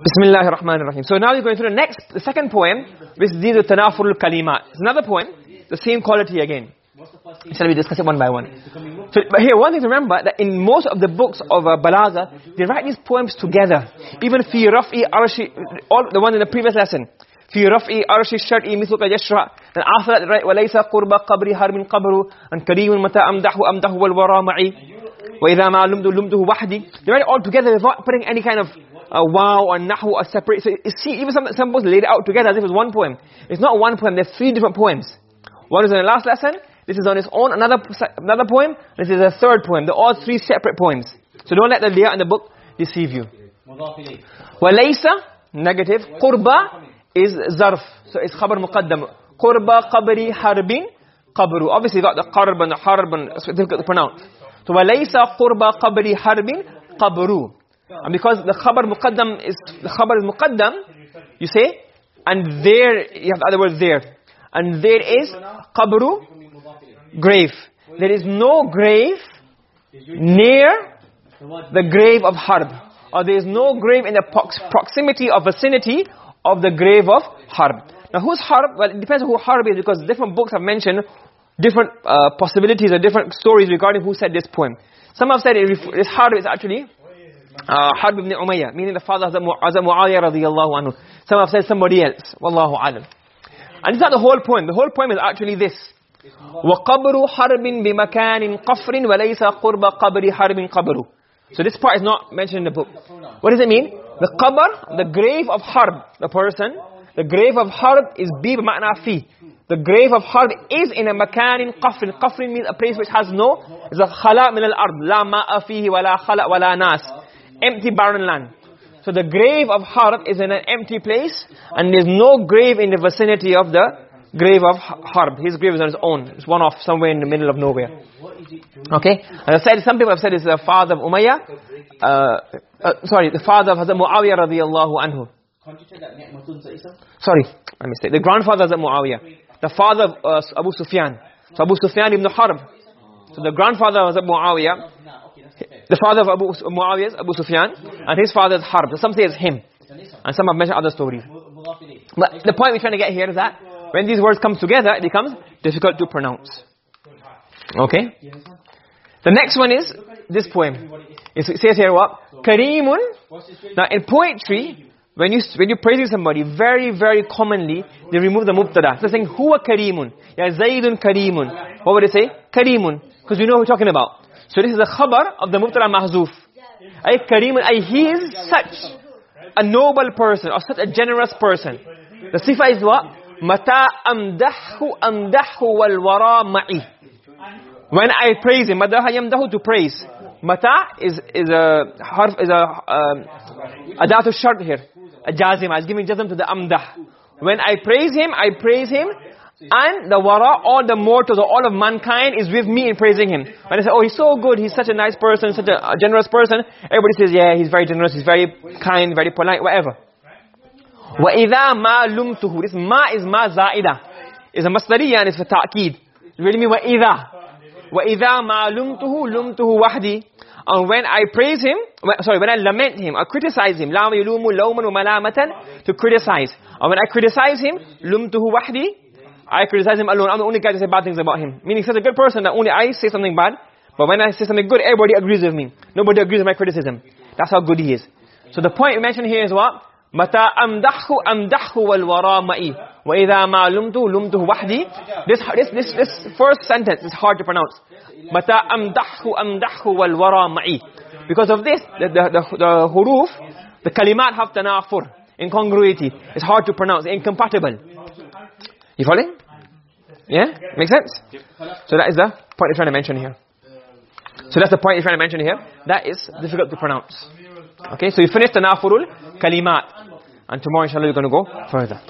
Bismillahir Rahmanir Rahim. So now we're going through the next, the second poem, which deals with Tanafurul Kalimat. It's another poem, the same quality again. Shall we discuss it one by one? So, but here, one thing to remember, that in most of the books of uh, Balagha, they write these poems together. Even fi raf'i arshi, all the one in the previous lesson. في رفع أرش الشرع مثلك يشرع then after that right وليس قرب قبر هرم قبر أن كريم متى أمدح أمدح والورى معي وإذا ما لمد لمده وحدي they write it all together without putting any kind of uh, wow or nahu or separate so you see even some, some books laid it out together as if it's one poem it's not one poem there's three different poems one is in the last lesson this is on its own another another poem this is a third poem they're all three separate poems so don't let the layout in the book deceive you وليس negative قربة is zarf so it's khabar muqaddam qurba qabri harbin qabru obviously got the qarb and the harb and it's difficult to pronounce so walaysa qurba qabri harbin qabru and because the khabar muqaddam is the khabar is muqaddam you say and there you have the other word there and there is qabru grave there is no grave near the grave of harb or there is no grave in the proximity or vicinity of the grave of Harb. Now who's Harb? Well, it depends on who Harb is because different books have mentioned different uh, possibilities or different stories regarding who said this poem. Some have said it, this Harb is actually uh, Harb ibn Umayyah, meaning the father of Hazrat Muawiyah radiyallahu anhu. Some have said somebody else. Wallahu alam. And it's not the whole poem. The whole poem is actually this. وَقَبْرُ حَرْبٍ بِمَكَانٍ قَفْرٍ وَلَيْسَ قُرْبَ قَبْرِ حَرْبٍ قَبْرُ So this part is not mentioned in the book. What does it mean? The qabr, the grave of harb, the person, the grave of harb is bi ma'na fi. The grave of harb is in a makanin qafrin. Qafrin means a place which has no, is a khala min al-ard. La ma'a fihi wa la khala wa la nas. Empty barren land. So the grave of harb is in an empty place and there's no grave in the vicinity of the grave of harb. His grave is on his own. It's one off somewhere in the middle of nowhere. Okay? As I said, some people have said it's the father of Umayyah. Uh, uh, sorry, the father of Hazrat Muawiyah radiyallahu anhu. Sorry, my mistake. The grandfather of Muawiyah. The father of uh, Abu Sufyan. So Abu Sufyan ibn Harb. So the grandfather of Hazrat Muawiyah. The father of Abu Muawiyah is Abu Sufyan. And his father is Harb. So some say it's him. And some have mentioned other stories. But the point we're trying to get here is that when these words come together, it becomes difficult to pronounce. Okay? The next one is this poem. It says here what? Kareemun. Now in poetry, when you when you praise somebody, very very commonly they remove the mubtada. So saying huwa kareemun. Ya Zaidun kareemun. What would they say? Kareemun. Because you know who we're talking about. So this is a khabar of the mubtada mahzuf. Ay kareemun. Ay he is such a noble person or such a generous person. The sifa is what? Mata amdahu amdahu wal wara ma'i. When I praise him, madaha yamdahu to praise. Mata is is a harf is a um, adatu shart here. A jazim. I was giving jazm to the amdah. When I praise him, I praise him and the wara all the mortals or all of mankind is with me in praising him. When I say, oh, he's so good, he's such a nice person, such a generous person, everybody says, yeah, he's very generous, he's very kind, very polite, whatever. وَإِذَا مَا لُمْتُهُ This ma is ma za'ida. It's a masdariya and it's for ta'keed. It really means وَإِذَا وَإِذَا مَا لُمْتُهُ لُمْتُهُ وَحْدِي And when I praise him, sorry, when I lament him, I criticize him, لَا يَلُومُ لَوْمًا وَمَلَامَةً To criticize. And when I criticize him, لُمْتُهُ وَحْدِي I criticize him alone. I'm the only guy to say bad things about him. Meaning he's such a good person that only I say something bad. But when I say something good, everybody agrees with me. Nobody agrees with my criticism. That's how good he is. So the point mentioned here is what? متى أمدحه أمدحه والورى مئي وإذا ما لمته لمته وحدي this, this, this, this first sentence is hard to pronounce متى أمدحه أمدحه والورى مئي because of this the, the, the, the huruf the kalimat have tanafur incongruity it's hard to pronounce incompatible you following? Yeah? make sense? so that is the point you're trying to mention here. So that's the point you're trying to mention here? That is difficult to pronounce. Okay so you finished the nafurul kalimat. And tomorrow inshallah you're going to go further